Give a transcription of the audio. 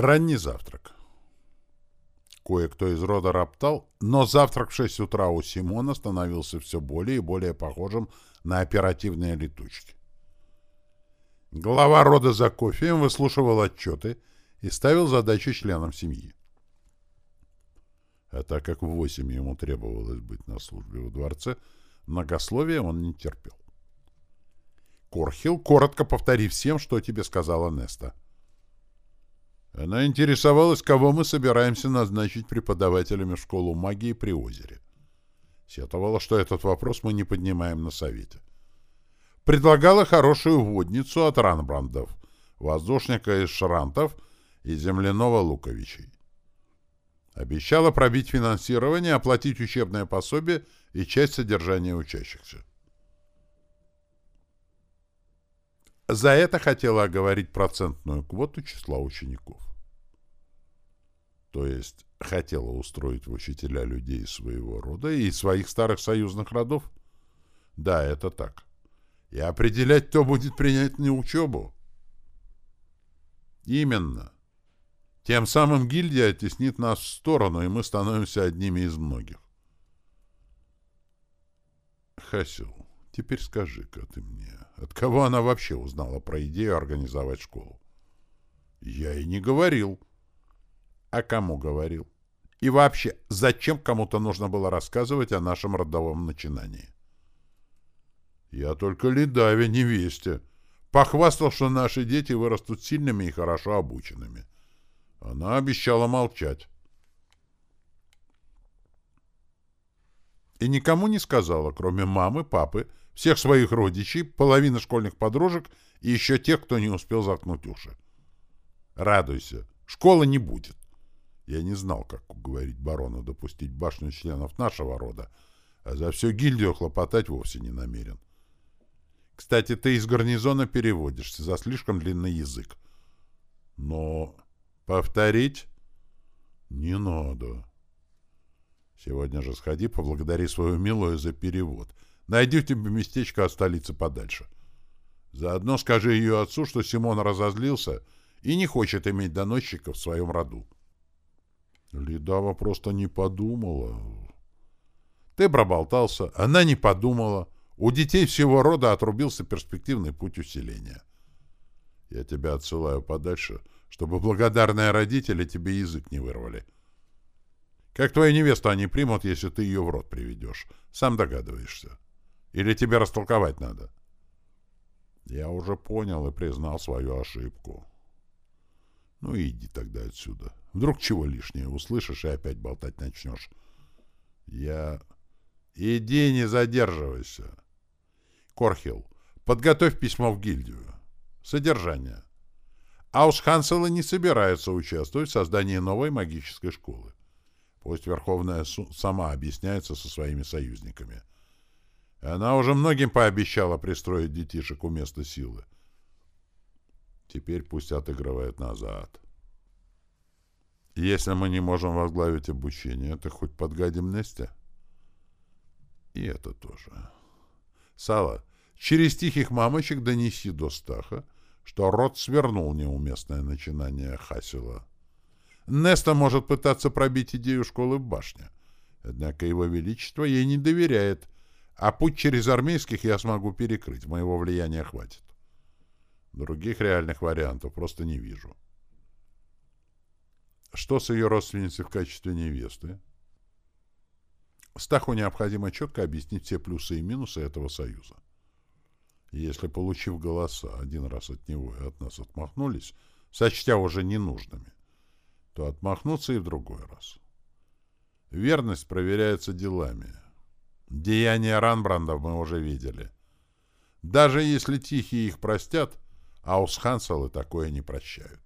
Ранний завтрак. Кое-кто из рода роптал, но завтрак в 6 утра у Симона становился все более и более похожим на оперативные летучки. Глава рода за кофеем выслушивал отчеты и ставил задачи членам семьи. А так как в восемь ему требовалось быть на службе во дворце, многословия он не терпел. Корхил, коротко повторив всем, что тебе сказала Неста. Она интересовалась, кого мы собираемся назначить преподавателями в школу магии при озере. Сетовала, что этот вопрос мы не поднимаем на совете. Предлагала хорошую водницу от Ранбрандов, воздушника из Шрантов и земляного Луковичей. Обещала пробить финансирование, оплатить учебное пособие и часть содержания учащихся. За это хотела оговорить процентную квоту числа учеников. То есть хотела устроить в учителя людей своего рода и своих старых союзных родов? Да, это так. И определять, кто будет принять на учебу? Именно. Тем самым гильдия оттеснит нас в сторону, и мы становимся одними из многих. Хасил, теперь скажи-ка ты мне, от кого она вообще узнала про идею организовать школу? Я и не говорил. А кому говорил? И вообще, зачем кому-то нужно было рассказывать о нашем родовом начинании? Я только Ледаве невесте. Похвастал, что наши дети вырастут сильными и хорошо обученными. — она обещала молчать. И никому не сказала, кроме мамы, папы, всех своих родичей, половины школьных подружек и еще тех, кто не успел заткнуть уши. Радуйся, школы не будет. Я не знал, как уговорить барона допустить башню членов нашего рода, а за всю гильдию хлопотать вовсе не намерен. Кстати, ты из гарнизона переводишься за слишком длинный язык. Но Повторить? Не надо. Сегодня же сходи, поблагодари свою милую за перевод. Найди тебе местечко от столицы подальше. Заодно скажи ее отцу, что Симон разозлился и не хочет иметь доносчика в своем роду. Ледава просто не подумала. Ты проболтался, она не подумала. У детей всего рода отрубился перспективный путь усиления. Я тебя отсылаю подальше — чтобы благодарные родители тебе язык не вырвали. Как твою невесту они примут, если ты ее в рот приведешь? Сам догадываешься. Или тебе растолковать надо? Я уже понял и признал свою ошибку. Ну иди тогда отсюда. Вдруг чего лишнее услышишь и опять болтать начнешь. Я... Иди, не задерживайся. Корхил, подготовь письмо в гильдию. Содержание. Аусханселы не собираются участвовать в создании новой магической школы. Пусть Верховная сама объясняется со своими союзниками. Она уже многим пообещала пристроить детишек у места силы. Теперь пусть отыгрывает назад. Если мы не можем возглавить обучение, то хоть подгадим Несте. И это тоже. Сала, через тихих мамочек донеси до Стаха, что род свернул неуместное начинание Хасила. Неста может пытаться пробить идею школы в башне. Однако его величество ей не доверяет, а путь через армейских я смогу перекрыть, моего влияния хватит. Других реальных вариантов просто не вижу. Что с ее родственницей в качестве невесты? Стаху необходимо четко объяснить все плюсы и минусы этого союза. Если, получив голоса, один раз от него и от нас отмахнулись, сочтя уже ненужными, то отмахнуться и в другой раз. Верность проверяется делами. Деяния Ранбрандов мы уже видели. Даже если тихие их простят, аусханцелы такое не прощают.